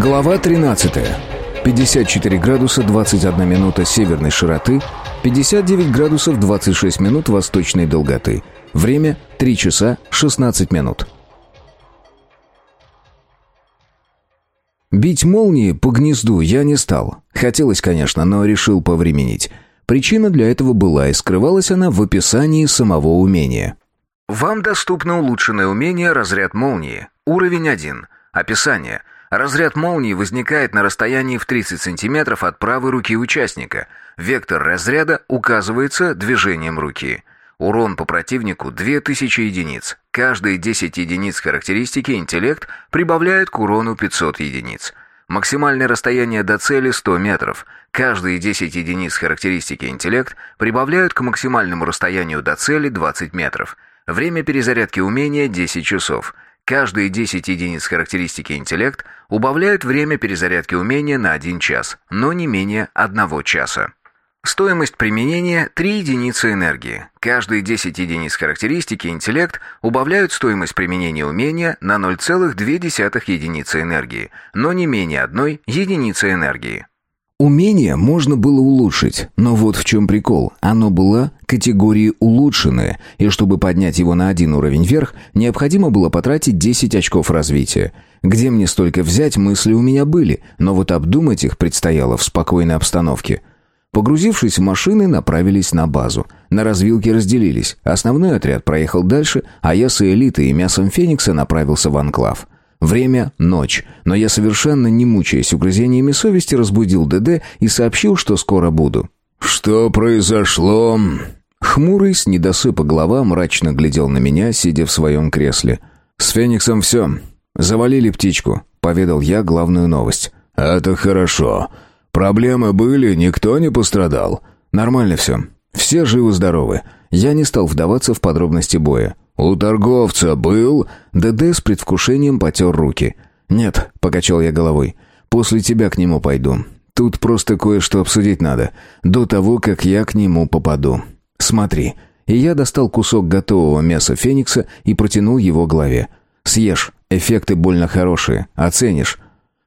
Глава 13. 54 градуса 21 минута северной широты, 59 градусов 26 минут восточной долготы. Время 3 часа 16 минут. Бить молнии по гнезду я не стал. Хотелось, конечно, но решил повременить. Причина для этого была, и скрывалась она в описании самого умения. Вам доступно улучшенное умение «Разряд молнии». Уровень 1. Описание. Разряд молнии возникает на расстоянии в 30 см от правой руки участника. Вектор разряда указывается движением руки. Урон по противнику 2000 единиц. Каждые 10 единиц характеристики интеллект прибавляет к урону 500 единиц. Максимальное расстояние до цели 100 метров. Каждые 10 единиц характеристики интеллект прибавляют к максимальному расстоянию до цели 20 метров. Время перезарядки умения 10 часов. Каждые 10 единиц характеристики интеллект убавляют время перезарядки умения на 1 час, но не менее 1 часа. Стоимость применения – 3 единицы энергии. Каждые 10 единиц характеристики интеллект убавляют стоимость применения умения на 0,2 единицы энергии, но не менее одной единицы энергии. Умение можно было улучшить, но вот в чем прикол. Оно было категории «улучшенное», и чтобы поднять его на один уровень вверх, необходимо было потратить 10 очков развития. Где мне столько взять, мысли у меня были, но вот обдумать их предстояло в спокойной обстановке – Погрузившись в машины, направились на базу. На развилке разделились. Основной отряд проехал дальше, а я с элитой и мясом Феникса направился в анклав. Время — ночь, но я совершенно не мучаясь угрызениями совести разбудил ДД и сообщил, что скоро буду. «Что произошло?» Хмурый, с недосыпа голова, мрачно глядел на меня, сидя в своем кресле. «С Фениксом все. Завалили птичку», — поведал я главную новость. «Это хорошо. Проблемы были, никто не пострадал». «Нормально все. Все живы-здоровы. Я не стал вдаваться в подробности боя. «У торговца был...» ДД с предвкушением потер руки. «Нет», — покачал я головой. «После тебя к нему пойду. Тут просто кое-что обсудить надо. До того, как я к нему попаду. Смотри». И я достал кусок готового мяса феникса и протянул его голове. «Съешь. Эффекты больно хорошие. Оценишь».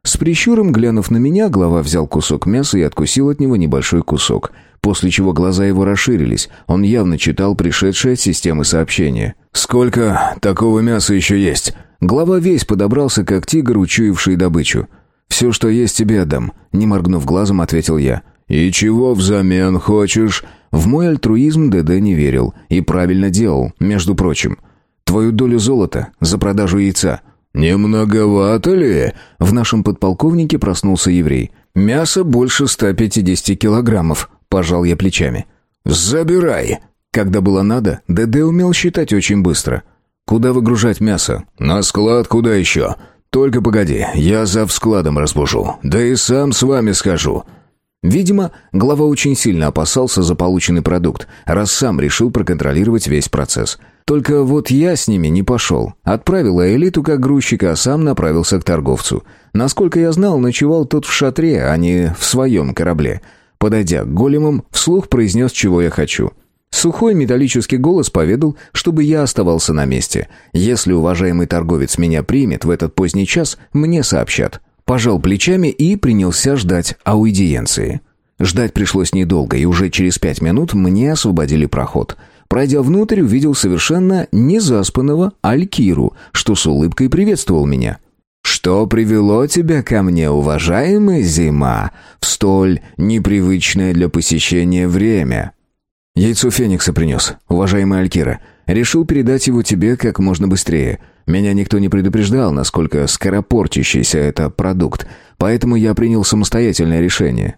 С прищуром, глянув на меня, глава взял кусок мяса и откусил от него небольшой кусок — после чего глаза его расширились. Он явно читал пришедшее от системы сообщение. «Сколько такого мяса еще есть?» Глава весь подобрался, как тигр, учуявший добычу. «Все, что есть, тебе отдам», — не моргнув глазом, ответил я. «И чего взамен хочешь?» В мой альтруизм ДД не верил. И правильно делал, между прочим. «Твою долю золота за продажу яйца». «Не многовато ли?» В нашем подполковнике проснулся еврей. «Мясо больше 150 килограммов», Пожал я плечами. «Забирай!» Когда было надо, ДД умел считать очень быстро. «Куда выгружать мясо?» «На склад куда еще?» «Только погоди, я за складом разбужу. Да и сам с вами скажу». Видимо, глава очень сильно опасался за полученный продукт, раз сам решил проконтролировать весь процесс. Только вот я с ними не пошел. Отправил элиту как грузчика, а сам направился к торговцу. Насколько я знал, ночевал тот в шатре, а не в своем корабле. Подойдя к големам, вслух произнес, чего я хочу. Сухой металлический голос поведал, чтобы я оставался на месте. Если уважаемый торговец меня примет в этот поздний час, мне сообщат. Пожал плечами и принялся ждать аудиенции. Ждать пришлось недолго, и уже через пять минут мне освободили проход. Пройдя внутрь, увидел совершенно незаспанного Алькиру, что с улыбкой приветствовал меня. «Что привело тебя ко мне, уважаемая зима, в столь непривычное для посещения время?» «Яйцо Феникса принес, уважаемая Алькира. Решил передать его тебе как можно быстрее. Меня никто не предупреждал, насколько скоропортящийся это продукт, поэтому я принял самостоятельное решение».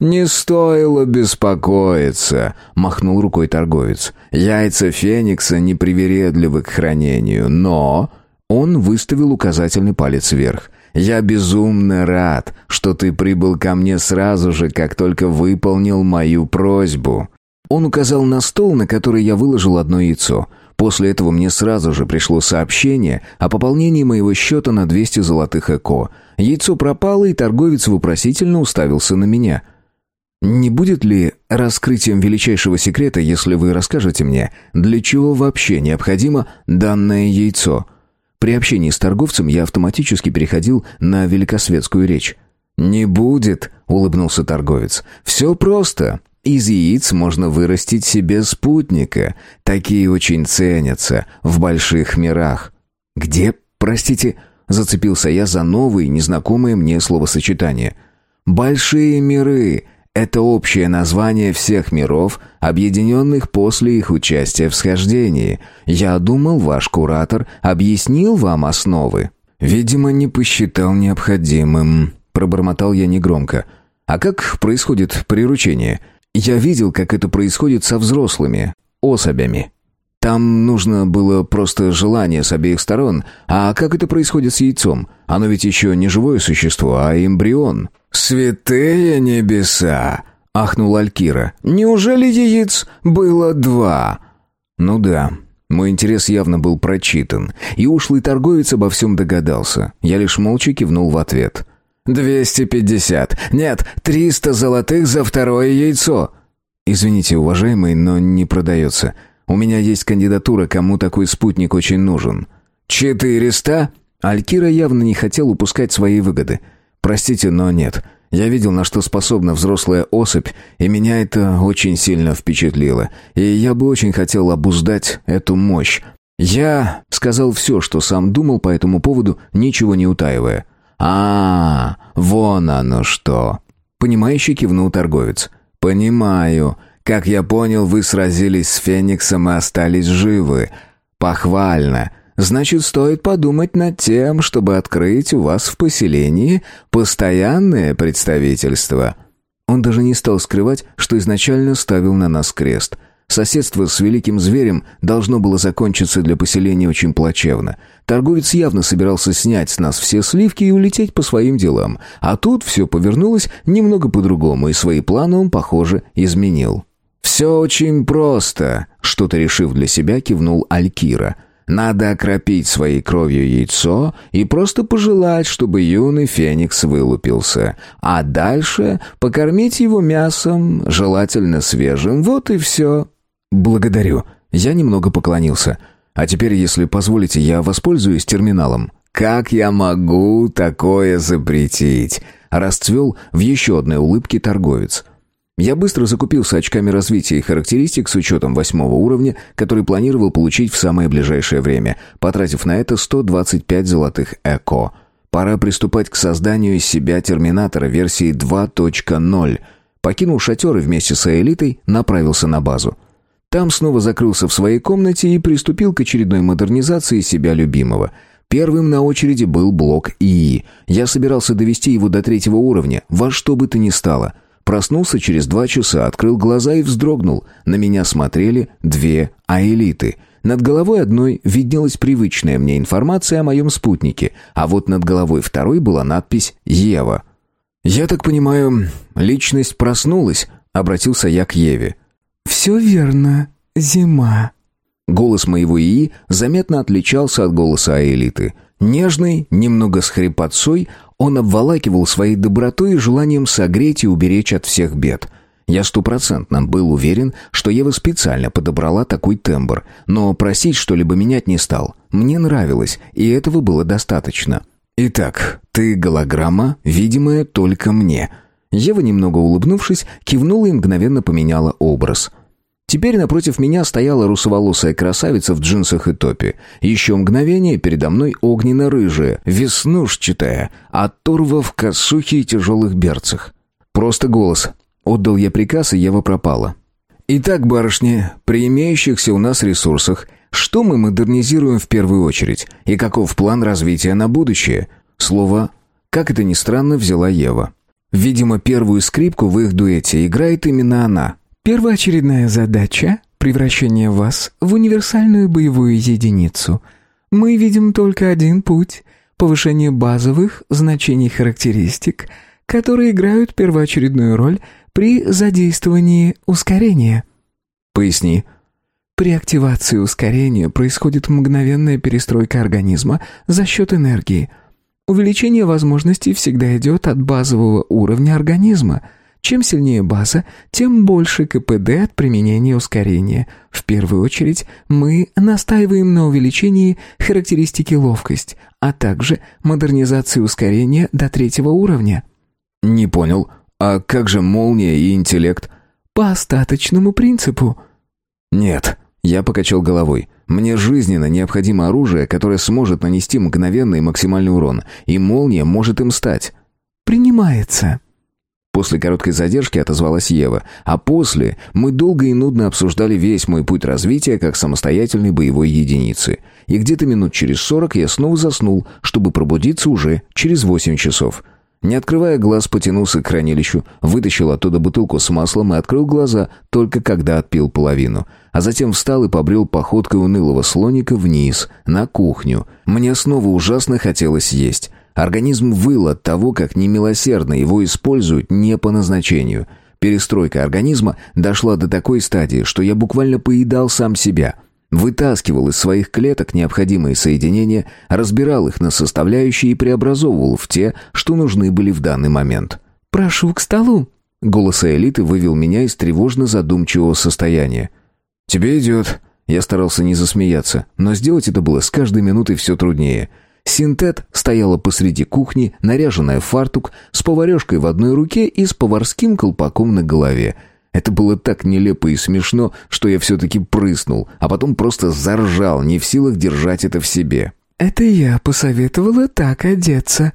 «Не стоило беспокоиться», — махнул рукой торговец. «Яйца Феникса непривередливы к хранению, но он выставил указательный палец вверх. «Я безумно рад, что ты прибыл ко мне сразу же, как только выполнил мою просьбу». Он указал на стол, на который я выложил одно яйцо. После этого мне сразу же пришло сообщение о пополнении моего счета на 200 золотых эко. Яйцо пропало, и торговец вопросительно уставился на меня. «Не будет ли раскрытием величайшего секрета, если вы расскажете мне, для чего вообще необходимо данное яйцо?» При общении с торговцем я автоматически переходил на великосветскую речь. «Не будет», — улыбнулся торговец. «Все просто. Из яиц можно вырастить себе спутника. Такие очень ценятся в больших мирах». «Где, простите?» — зацепился я за новые, незнакомые мне словосочетания. «Большие миры», это общее название всех миров, объединенных после их участия в схождении. Я думал, ваш куратор объяснил вам основы. Видимо, не посчитал необходимым, пробормотал я негромко. А как происходит приручение? Я видел, как это происходит со взрослыми особями. Там нужно было просто желание с обеих сторон. А как это происходит с яйцом? Оно ведь еще не живое существо, а эмбрион. «Святые небеса!» — ахнул Алькира. «Неужели яиц было два?» «Ну да». Мой интерес явно был прочитан, и ушлый торговец обо всем догадался. Я лишь молча кивнул в ответ. «Двести пятьдесят! Нет, триста золотых за второе яйцо!» «Извините, уважаемый, но не продается. У меня есть кандидатура, кому такой спутник очень нужен». «Четыреста?» Алькира явно не хотел упускать свои выгоды. «Простите, но нет. Я видел, на что способна взрослая особь, и меня это очень сильно впечатлило. И я бы очень хотел обуздать эту мощь. Я сказал все, что сам думал по этому поводу, ничего не утаивая. а, -а, -а вон оно что!» Понимающе кивнул торговец. «Понимаю. Как я понял, вы сразились с Фениксом и остались живы. Похвально. Значит, стоит подумать над тем, чтобы открыть у вас в поселении постоянное представительство». Он даже не стал скрывать, что изначально ставил на нас крест. Соседство с великим зверем должно было закончиться для поселения очень плачевно. Торговец явно собирался снять с нас все сливки и улететь по своим делам. А тут все повернулось немного по-другому, и свои планы он, похоже, изменил. «Все очень просто», — что-то решив для себя, кивнул Алькира. «Надо окропить своей кровью яйцо и просто пожелать, чтобы юный феникс вылупился. А дальше покормить его мясом, желательно свежим, вот и все». «Благодарю». Я немного поклонился. «А теперь, если позволите, я воспользуюсь терминалом». «Как я могу такое запретить?» Расцвел в еще одной улыбке торговец. Я быстро закупился очками развития и характеристик с учетом восьмого уровня, который планировал получить в самое ближайшее время, потратив на это 125 золотых ЭКО. Пора приступать к созданию из себя терминатора версии 2.0. Покинул шатер и вместе с элитой направился на базу. Там снова закрылся в своей комнате и приступил к очередной модернизации себя любимого – Первым на очереди был блок ИИ. Я собирался довести его до третьего уровня, во что бы то ни стало – Проснулся через два часа, открыл глаза и вздрогнул. На меня смотрели две аэлиты. Над головой одной виднелась привычная мне информация о моем спутнике, а вот над головой второй была надпись «Ева». «Я так понимаю, личность проснулась?» — обратился я к Еве. «Все верно. Зима». Голос моего ИИ заметно отличался от голоса Аэлиты. Нежный, немного с хрипотцой, он обволакивал своей добротой и желанием согреть и уберечь от всех бед. Я стопроцентно был уверен, что Ева специально подобрала такой тембр, но просить что-либо менять не стал. Мне нравилось, и этого было достаточно. «Итак, ты голограмма, видимая только мне». Ева, немного улыбнувшись, кивнула и мгновенно поменяла образ – Теперь напротив меня стояла русоволосая красавица в джинсах и топе. Еще мгновение передо мной огненно-рыжая, веснушчатая, оторва в косухе и тяжелых берцах. Просто голос. Отдал я приказ, и Ева пропала. Итак, барышни, при имеющихся у нас ресурсах, что мы модернизируем в первую очередь? И каков план развития на будущее? Слово, как это ни странно, взяла Ева. Видимо, первую скрипку в их дуэте играет именно она. Первоочередная задача — превращение вас в универсальную боевую единицу. Мы видим только один путь — повышение базовых значений характеристик, которые играют первоочередную роль при задействовании ускорения. Поясни. При активации ускорения происходит мгновенная перестройка организма за счет энергии. Увеличение возможностей всегда идет от базового уровня организма — Чем сильнее база, тем больше КПД от применения ускорения. В первую очередь мы настаиваем на увеличении характеристики ловкость, а также модернизации ускорения до третьего уровня. Не понял. А как же молния и интеллект? По остаточному принципу. Нет, я покачал головой. Мне жизненно необходимо оружие, которое сможет нанести мгновенный максимальный урон, и молния может им стать. Принимается. После короткой задержки отозвалась Ева, а после мы долго и нудно обсуждали весь мой путь развития как самостоятельной боевой единицы. И где-то минут через сорок я снова заснул, чтобы пробудиться уже через восемь часов. Не открывая глаз, потянулся к хранилищу, вытащил оттуда бутылку с маслом и открыл глаза, только когда отпил половину. А затем встал и побрел походкой унылого слоника вниз, на кухню. Мне снова ужасно хотелось есть. Организм выл от того, как немилосердно его используют не по назначению. Перестройка организма дошла до такой стадии, что я буквально поедал сам себя. Вытаскивал из своих клеток необходимые соединения, разбирал их на составляющие и преобразовывал в те, что нужны были в данный момент. «Прошу к столу!» Голос элиты вывел меня из тревожно-задумчивого состояния. «Тебе идет». Я старался не засмеяться, но сделать это было с каждой минутой все труднее – Синтет стояла посреди кухни, наряженная в фартук, с поварешкой в одной руке и с поварским колпаком на голове. Это было так нелепо и смешно, что я все-таки прыснул, а потом просто заржал, не в силах держать это в себе. «Это я посоветовала так одеться»,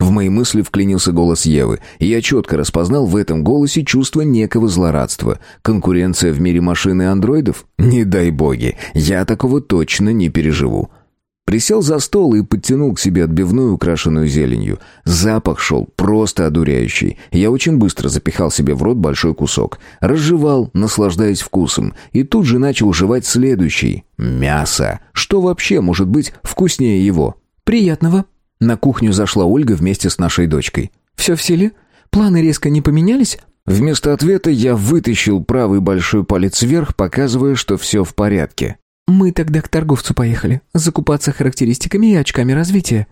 в мои мысли вклинился голос Евы, и я четко распознал в этом голосе чувство некого злорадства. Конкуренция в мире машин и андроидов? Не дай боги, я такого точно не переживу. Присел за стол и подтянул к себе отбивную, украшенную зеленью. Запах шел просто одуряющий. Я очень быстро запихал себе в рот большой кусок. Разжевал, наслаждаясь вкусом. И тут же начал жевать следующий. Мясо. Что вообще может быть вкуснее его? «Приятного». На кухню зашла Ольга вместе с нашей дочкой. «Все в силе? Планы резко не поменялись?» Вместо ответа я вытащил правый большой палец вверх, показывая, что все в порядке. «Мы тогда к торговцу поехали, закупаться характеристиками и очками развития».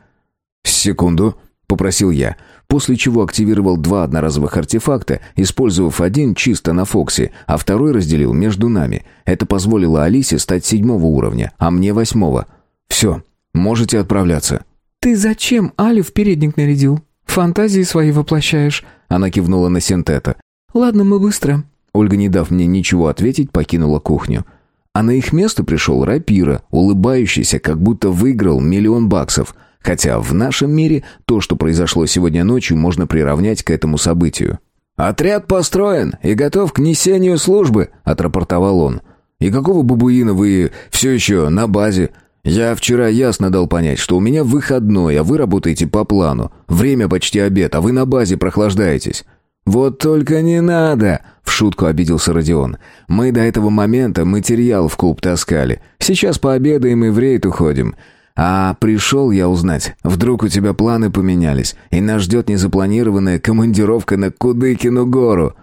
«Секунду», — попросил я, после чего активировал два одноразовых артефакта, использовав один чисто на Фоксе, а второй разделил между нами. Это позволило Алисе стать седьмого уровня, а мне восьмого. «Все, можете отправляться». «Ты зачем Алю в передник нарядил? Фантазии свои воплощаешь?» Она кивнула на синтета. «Ладно, мы быстро». Ольга, не дав мне ничего ответить, покинула кухню. А на их место пришел Рапира, улыбающийся, как будто выиграл миллион баксов. Хотя в нашем мире то, что произошло сегодня ночью, можно приравнять к этому событию. «Отряд построен и готов к несению службы», — отрапортовал он. «И какого бабуина вы все еще на базе? Я вчера ясно дал понять, что у меня выходной, а вы работаете по плану. Время почти обед, а вы на базе прохлаждаетесь. «Вот только не надо!» — в шутку обиделся Родион. «Мы до этого момента материал в клуб таскали. Сейчас пообедаем и в рейд уходим. А пришел я узнать, вдруг у тебя планы поменялись, и нас ждет незапланированная командировка на Кудыкину гору.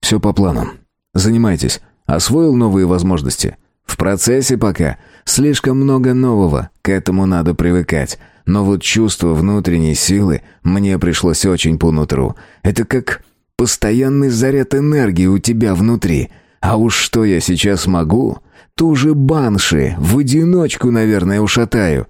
Все по плану. Занимайтесь. Освоил новые возможности. В процессе пока. Слишком много нового, к этому надо привыкать. Но вот чувство внутренней силы мне пришлось очень по нутру. Это как Постоянный заряд энергии у тебя внутри. А уж что я сейчас могу? Ту же банши в одиночку, наверное, ушатаю.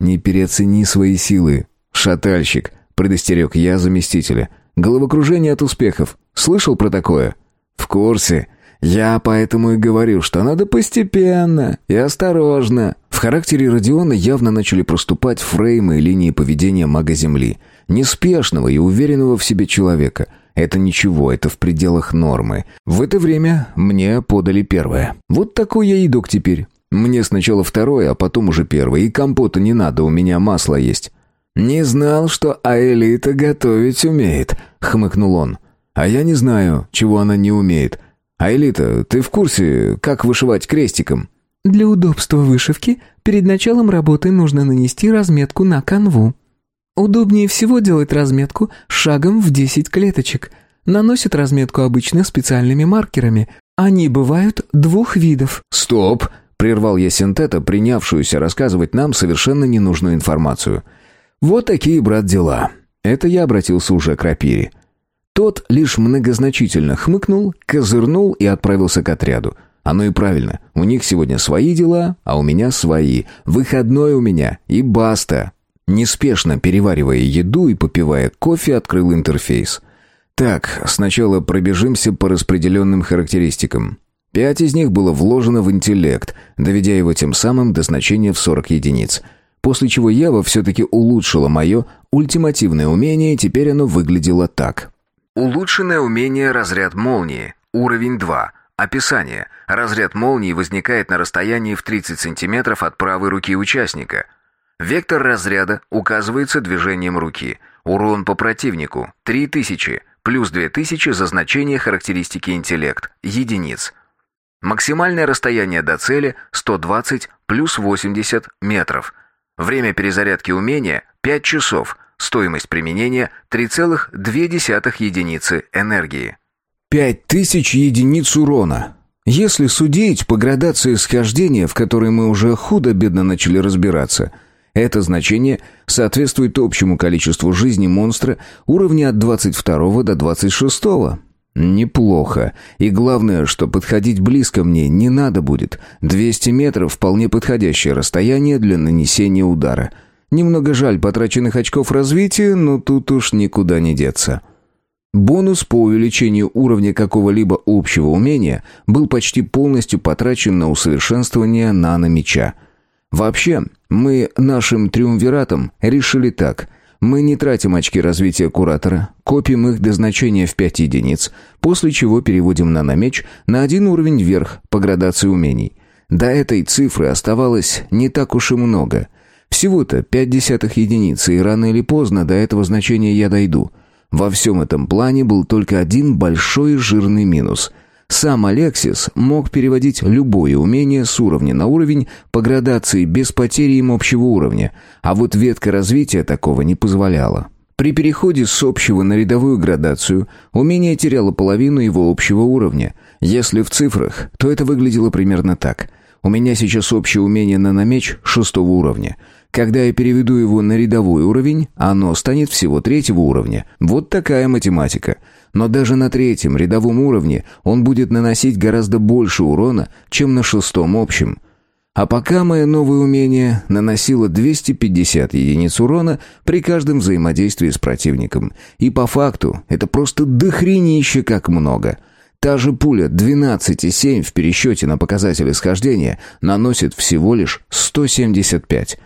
Не переоцени свои силы, шатальщик, предостерег я заместителя. Головокружение от успехов. Слышал про такое? В курсе. Я поэтому и говорю, что надо постепенно и осторожно. В характере Родиона явно начали проступать фреймы и линии поведения мага Земли. Неспешного и уверенного в себе человека – это ничего, это в пределах нормы. В это время мне подали первое. Вот такой я идок теперь. Мне сначала второе, а потом уже первое. И компота не надо, у меня масло есть. «Не знал, что Аэлита готовить умеет», — хмыкнул он. «А я не знаю, чего она не умеет. Аэлита, ты в курсе, как вышивать крестиком?» «Для удобства вышивки перед началом работы нужно нанести разметку на канву», Удобнее всего делать разметку шагом в 10 клеточек. Наносят разметку обычно специальными маркерами. Они бывают двух видов. «Стоп!» — прервал я синтета, принявшуюся рассказывать нам совершенно ненужную информацию. «Вот такие, брат, дела». Это я обратился уже к рапире. Тот лишь многозначительно хмыкнул, козырнул и отправился к отряду. Оно и правильно. У них сегодня свои дела, а у меня свои. Выходной у меня и баста. Неспешно переваривая еду и попивая кофе, открыл интерфейс. Так, сначала пробежимся по распределенным характеристикам. Пять из них было вложено в интеллект, доведя его тем самым до значения в 40 единиц. После чего Ева все-таки улучшила мое ультимативное умение, и теперь оно выглядело так. Улучшенное умение «Разряд молнии», уровень 2. Описание. Разряд молнии возникает на расстоянии в 30 см от правой руки участника. Вектор разряда указывается движением руки. Урон по противнику – 3000, плюс 2000 за значение характеристики интеллект, единиц. Максимальное расстояние до цели 120 плюс 80 метров. Время перезарядки умения 5 часов. Стоимость применения 3,2 единицы энергии. 5000 единиц урона. Если судить по градации схождения, в которой мы уже худо-бедно начали разбираться, это значение соответствует общему количеству жизни монстра уровня от 22 до 26. Неплохо. И главное, что подходить близко мне не надо будет. 200 метров – вполне подходящее расстояние для нанесения удара. Немного жаль потраченных очков развития, но тут уж никуда не деться. Бонус по увеличению уровня какого-либо общего умения был почти полностью потрачен на усовершенствование наномеча. Вообще, мы нашим триумвиратом решили так – мы не тратим очки развития куратора, копим их до значения в 5 единиц, после чего переводим наномеч на один уровень вверх по градации умений. До этой цифры оставалось не так уж и много. Всего-то 5 десятых единицы, и рано или поздно до этого значения я дойду. Во всем этом плане был только один большой жирный минус – сам Алексис мог переводить любое умение с уровня на уровень по градации без потери им общего уровня, а вот ветка развития такого не позволяла. При переходе с общего на рядовую градацию умение теряло половину его общего уровня. Если в цифрах, то это выглядело примерно так. У меня сейчас общее умение на намеч шестого уровня. Когда я переведу его на рядовой уровень, оно станет всего третьего уровня. Вот такая математика. Но даже на третьем рядовом уровне он будет наносить гораздо больше урона, чем на шестом общем. А пока мое новое умение наносило 250 единиц урона при каждом взаимодействии с противником. И по факту это просто дохренище как много. Та же пуля 12,7 в пересчете на показатели схождения наносит всего лишь 175.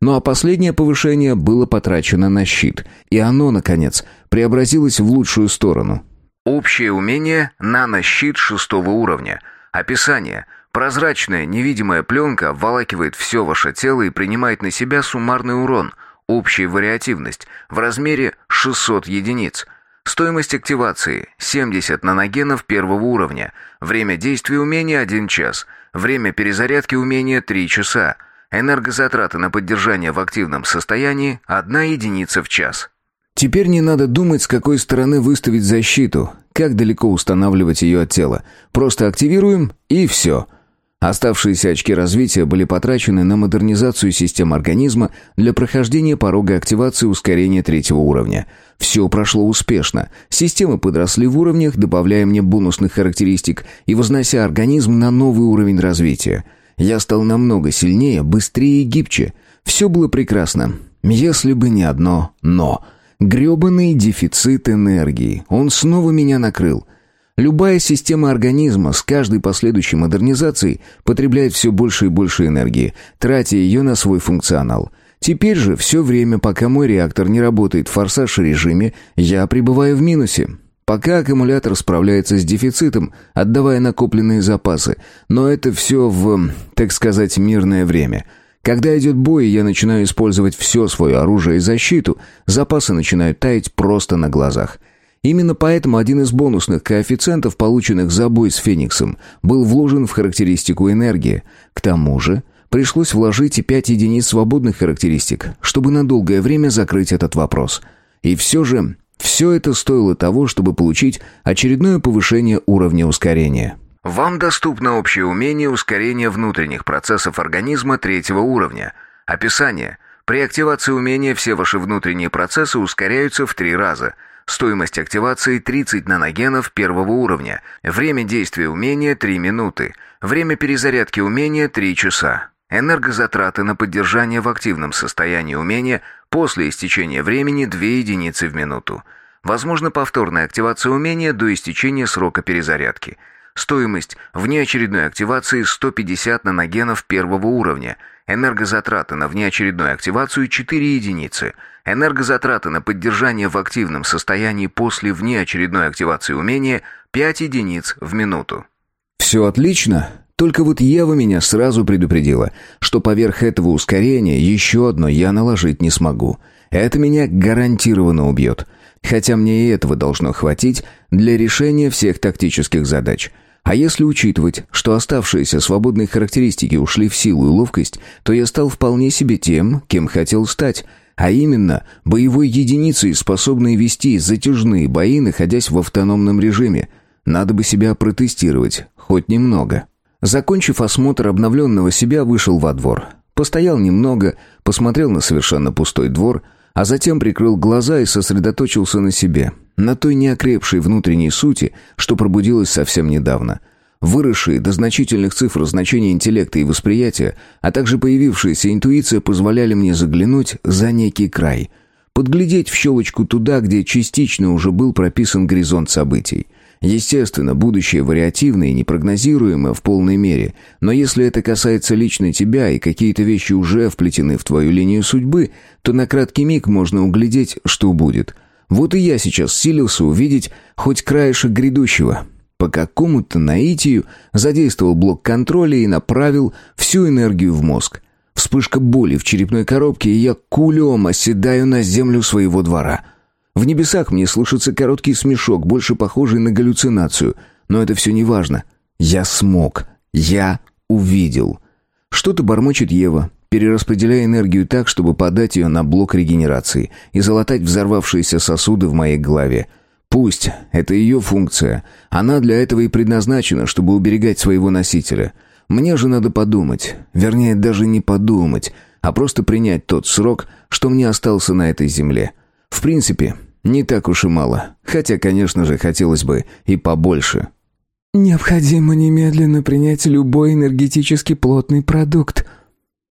Ну а последнее повышение было потрачено на щит, и оно, наконец, преобразилось в лучшую сторону. Общее умение «Нанощит» шестого уровня. Описание. Прозрачная невидимая пленка обволакивает все ваше тело и принимает на себя суммарный урон, общая вариативность, в размере 600 единиц. Стоимость активации – 70 наногенов первого уровня. Время действия умения – 1 час. Время перезарядки умения – 3 часа. Энергозатраты на поддержание в активном состоянии – одна единица в час. Теперь не надо думать, с какой стороны выставить защиту, как далеко устанавливать ее от тела. Просто активируем и все. Оставшиеся очки развития были потрачены на модернизацию систем организма для прохождения порога активации ускорения третьего уровня. Все прошло успешно. Системы подросли в уровнях, добавляя мне бонусных характеристик и вознося организм на новый уровень развития – я стал намного сильнее, быстрее и гибче. Все было прекрасно. Если бы не одно «но». Грёбаный дефицит энергии. Он снова меня накрыл. Любая система организма с каждой последующей модернизацией потребляет все больше и больше энергии, тратя ее на свой функционал. Теперь же все время, пока мой реактор не работает в форсаж-режиме, я пребываю в минусе. Пока аккумулятор справляется с дефицитом, отдавая накопленные запасы, но это все в, так сказать, мирное время. Когда идет бой, я начинаю использовать все свое оружие и защиту, запасы начинают таять просто на глазах. Именно поэтому один из бонусных коэффициентов, полученных за бой с Фениксом, был вложен в характеристику энергии. К тому же, пришлось вложить и 5 единиц свободных характеристик, чтобы на долгое время закрыть этот вопрос. И все же все это стоило того, чтобы получить очередное повышение уровня ускорения. Вам доступно общее умение ускорения внутренних процессов организма третьего уровня. Описание. При активации умения все ваши внутренние процессы ускоряются в три раза. Стоимость активации 30 наногенов первого уровня. Время действия умения 3 минуты. Время перезарядки умения 3 часа. Энергозатраты на поддержание в активном состоянии умения после истечения времени 2 единицы в минуту. Возможно повторная активация умения до истечения срока перезарядки. Стоимость внеочередной активации 150 наногенов первого уровня. Энергозатраты на внеочередную активацию 4 единицы. Энергозатраты на поддержание в активном состоянии после внеочередной активации умения 5 единиц в минуту. Все отлично, только вот Ева меня сразу предупредила, что поверх этого ускорения еще одно я наложить не смогу. Это меня гарантированно убьет. Хотя мне и этого должно хватить для решения всех тактических задач. А если учитывать, что оставшиеся свободные характеристики ушли в силу и ловкость, то я стал вполне себе тем, кем хотел стать, а именно боевой единицей, способной вести затяжные бои, находясь в автономном режиме. Надо бы себя протестировать, хоть немного. Закончив осмотр обновленного себя, вышел во двор. Постоял немного, посмотрел на совершенно пустой двор – а затем прикрыл глаза и сосредоточился на себе, на той неокрепшей внутренней сути, что пробудилась совсем недавно. Выросшие до значительных цифр значения интеллекта и восприятия, а также появившаяся интуиция позволяли мне заглянуть за некий край, подглядеть в щелочку туда, где частично уже был прописан горизонт событий – Естественно, будущее вариативно и непрогнозируемо в полной мере, но если это касается лично тебя и какие-то вещи уже вплетены в твою линию судьбы, то на краткий миг можно углядеть, что будет. Вот и я сейчас силился увидеть хоть краешек грядущего. По какому-то наитию задействовал блок контроля и направил всю энергию в мозг. Вспышка боли в черепной коробке, и я кулем оседаю на землю своего двора — в небесах мне слышится короткий смешок, больше похожий на галлюцинацию. Но это все не важно. Я смог. Я увидел. Что-то бормочет Ева, перераспределяя энергию так, чтобы подать ее на блок регенерации и залатать взорвавшиеся сосуды в моей голове. Пусть, это ее функция. Она для этого и предназначена, чтобы уберегать своего носителя. Мне же надо подумать. Вернее, даже не подумать, а просто принять тот срок, что мне остался на этой земле. В принципе, не так уж и мало. Хотя, конечно же, хотелось бы и побольше. «Необходимо немедленно принять любой энергетически плотный продукт».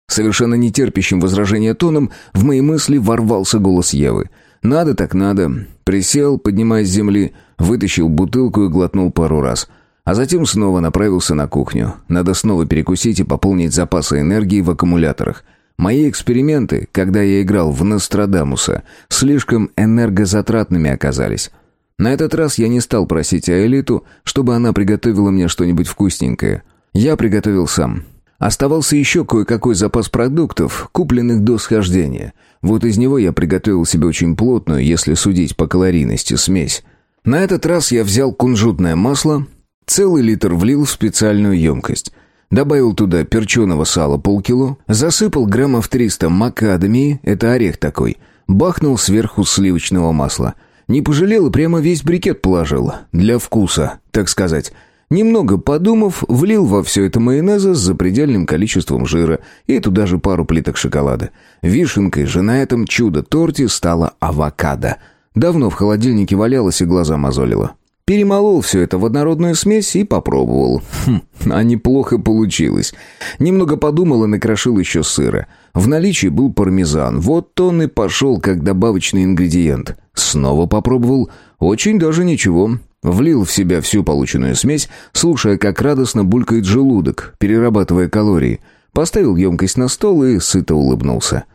Совершенно нетерпящим возражения тоном в мои мысли ворвался голос Евы. «Надо так надо». Присел, поднимаясь с земли, вытащил бутылку и глотнул пару раз. А затем снова направился на кухню. Надо снова перекусить и пополнить запасы энергии в аккумуляторах. Мои эксперименты, когда я играл в Нострадамуса, слишком энергозатратными оказались. На этот раз я не стал просить Аэлиту, чтобы она приготовила мне что-нибудь вкусненькое. Я приготовил сам. Оставался еще кое-какой запас продуктов, купленных до схождения. Вот из него я приготовил себе очень плотную, если судить по калорийности, смесь. На этот раз я взял кунжутное масло, целый литр влил в специальную емкость. Добавил туда перченого сала полкило, засыпал граммов 300 макадамии, это орех такой, бахнул сверху сливочного масла. Не пожалел и прямо весь брикет положил, для вкуса, так сказать. Немного подумав, влил во все это майонеза с запредельным количеством жира и туда же пару плиток шоколада. Вишенкой же на этом чудо-торте стала авокадо. Давно в холодильнике валялась и глаза мозолила. Перемолол все это в однородную смесь и попробовал. Хм, а неплохо получилось. Немного подумал и накрошил еще сыра. В наличии был пармезан. Вот он и пошел как добавочный ингредиент. Снова попробовал. Очень даже ничего. Влил в себя всю полученную смесь, слушая, как радостно булькает желудок, перерабатывая калории. Поставил емкость на стол и сыто улыбнулся.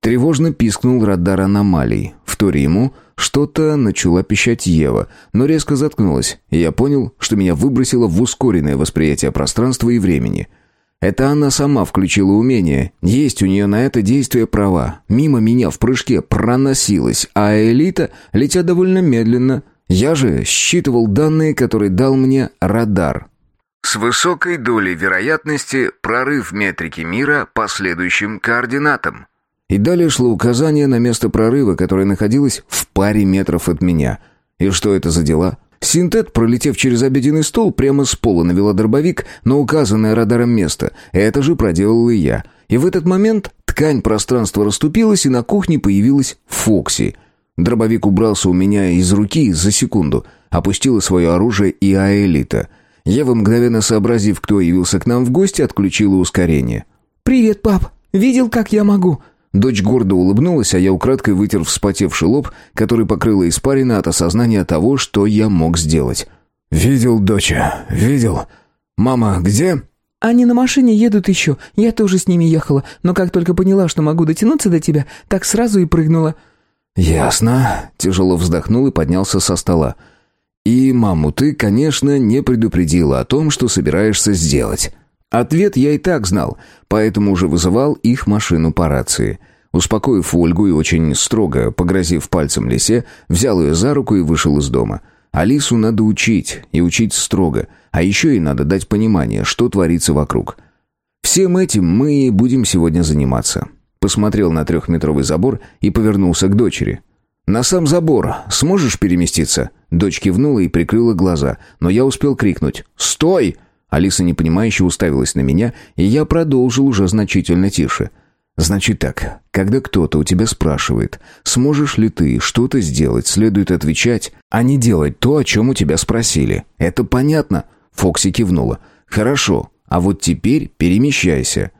Тревожно пискнул радар аномалий. В то ему что-то начала пищать Ева, но резко заткнулась, и я понял, что меня выбросило в ускоренное восприятие пространства и времени. Это она сама включила умение. Есть у нее на это действие права. Мимо меня в прыжке проносилась, а элита, летя довольно медленно. Я же считывал данные, которые дал мне радар. С высокой долей вероятности прорыв метрики мира по следующим координатам. И далее шло указание на место прорыва, которое находилось в паре метров от меня. И что это за дела? Синтет, пролетев через обеденный стол, прямо с пола навела дробовик на указанное радаром место. Это же проделал и я. И в этот момент ткань пространства расступилась, и на кухне появилась Фокси. Дробовик убрался у меня из руки за секунду. Опустила свое оружие и Аэлита. Ева, мгновенно сообразив, кто явился к нам в гости, отключила ускорение. «Привет, пап! Видел, как я могу?» Дочь гордо улыбнулась, а я украдкой вытер вспотевший лоб, который покрыла испарина от осознания того, что я мог сделать. «Видел, доча, видел. Мама где?» «Они на машине едут еще. Я тоже с ними ехала, но как только поняла, что могу дотянуться до тебя, так сразу и прыгнула». «Ясно», — тяжело вздохнул и поднялся со стола. «И маму ты, конечно, не предупредила о том, что собираешься сделать». Ответ я и так знал, поэтому уже вызывал их машину по рации. Успокоив Ольгу и очень строго погрозив пальцем лисе, взял ее за руку и вышел из дома. Алису надо учить, и учить строго, а еще и надо дать понимание, что творится вокруг. Всем этим мы и будем сегодня заниматься. Посмотрел на трехметровый забор и повернулся к дочери. «На сам забор сможешь переместиться?» Дочь кивнула и прикрыла глаза, но я успел крикнуть «Стой!» Алиса непонимающе уставилась на меня, и я продолжил уже значительно тише. «Значит так, когда кто-то у тебя спрашивает, сможешь ли ты что-то сделать, следует отвечать, а не делать то, о чем у тебя спросили. Это понятно?» Фокси кивнула. «Хорошо, а вот теперь перемещайся».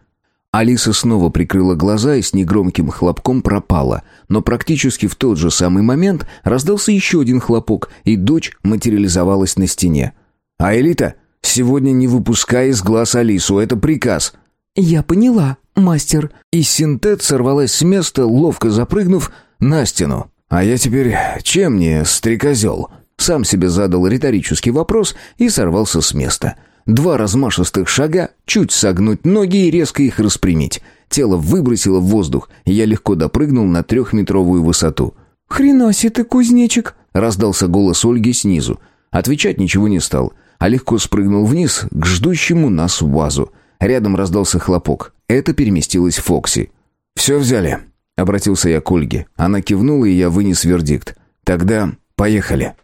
Алиса снова прикрыла глаза и с негромким хлопком пропала, но практически в тот же самый момент раздался еще один хлопок, и дочь материализовалась на стене. «А Элита, сегодня не выпускай из глаз Алису, это приказ». «Я поняла, мастер». И синтет сорвалась с места, ловко запрыгнув на стену. «А я теперь чем не стрекозел?» Сам себе задал риторический вопрос и сорвался с места. Два размашистых шага, чуть согнуть ноги и резко их распрямить. Тело выбросило в воздух, и я легко допрыгнул на трехметровую высоту. «Хрена себе ты, кузнечик!» — раздался голос Ольги снизу. Отвечать ничего не стал, а легко спрыгнул вниз к ждущему нас вазу. Рядом раздался хлопок. Это переместилась Фокси. «Все взяли», — обратился я к Ольге. Она кивнула, и я вынес вердикт. «Тогда поехали».